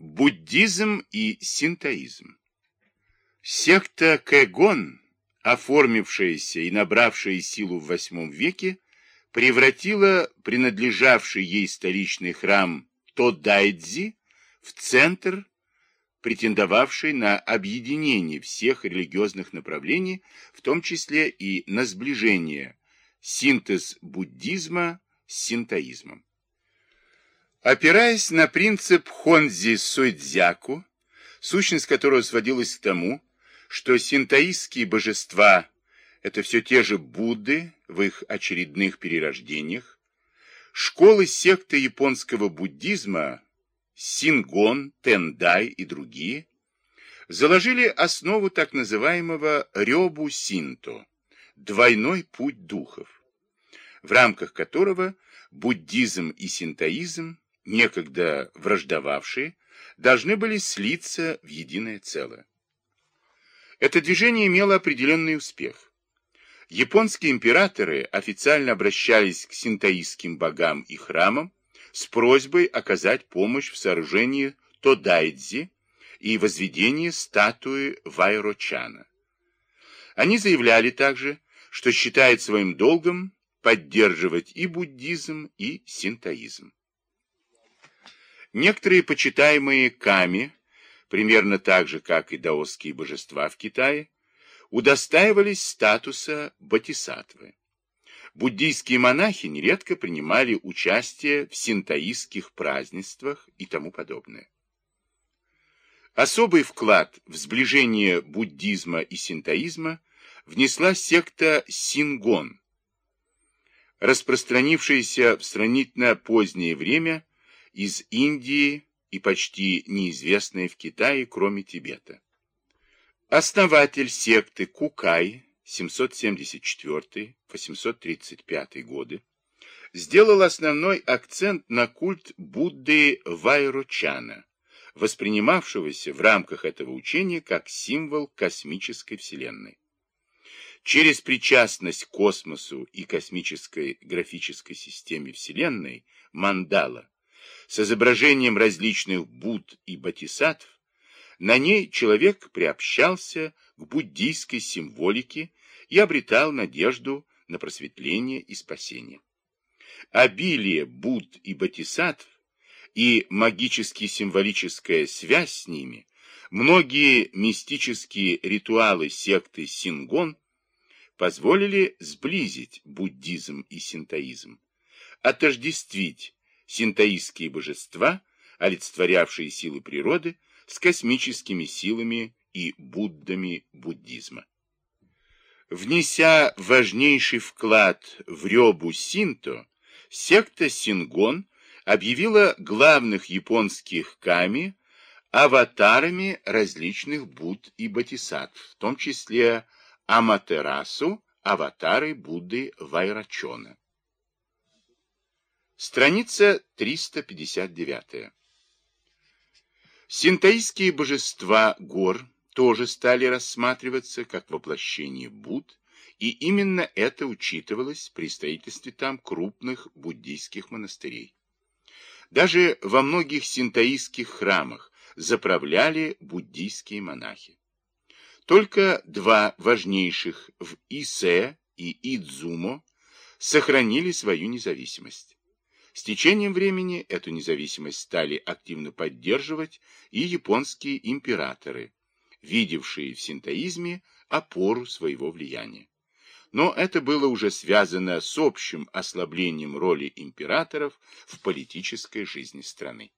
Буддизм и синтоизм. Секта Кэгон, оформившаяся и набравшая силу в VIII веке, превратила принадлежавший ей столичный храм Тодайдзи в центр, претендовавший на объединение всех религиозных направлений, в том числе и на сближение, синтез буддизма с синтоизмом. Опираясь на принцип Хонзи Суэдзяку, сущность которого сводилась к тому, что синтоистские божества – это все те же Будды в их очередных перерождениях, школы секты японского буддизма Сингон, Тендай и другие заложили основу так называемого Рёбу Синто – двойной путь духов, в рамках которого буддизм и синтоизм некогда враждовавшие, должны были слиться в единое целое. Это движение имело определенный успех. Японские императоры официально обращались к синтоистским богам и храмам с просьбой оказать помощь в сооружении Тодайдзи и возведении статуи Вайрочана. Они заявляли также, что считают своим долгом поддерживать и буддизм, и синтоизм. Некоторые почитаемые ками, примерно так же, как и даосские божества в Китае, удостаивались статуса бодхисаттвы. Буддийские монахи нередко принимали участие в синтоистских празднествах и тому подобное. Особый вклад в сближение буддизма и синтоизма внесла секта Сингон, распространившаяся в сравнительно позднее время из Индии и почти неизвестные в Китае, кроме Тибета. Основатель секты Кукай 774-835 годы сделал основной акцент на культ Будды Вайрочана, воспринимавшегося в рамках этого учения как символ космической вселенной. Через причастность к космосу и космической графической системе Вселенной, мандала, с изображением различных Будд и Бодхисаттв, на ней человек приобщался к буддийской символике и обретал надежду на просветление и спасение. Обилие Будд и Бодхисаттв и магически-символическая связь с ними, многие мистические ритуалы секты Сингон позволили сблизить буддизм и синтоизм, отождествить синтоистские божества, олицетворявшие силы природы, с космическими силами и Буддами буддизма. Внеся важнейший вклад в Рёбу Синто, секта Сингон объявила главных японских ками аватарами различных Будд и Бодхисаттв, в том числе Аматерасу, аватары Будды Вайрачона. Страница 359. Синтаистские божества гор тоже стали рассматриваться как воплощение Будд, и именно это учитывалось при строительстве там крупных буддийских монастырей. Даже во многих синтаистских храмах заправляли буддийские монахи. Только два важнейших в Исе и Идзумо сохранили свою независимость. С течением времени эту независимость стали активно поддерживать и японские императоры, видевшие в синтоизме опору своего влияния. Но это было уже связано с общим ослаблением роли императоров в политической жизни страны.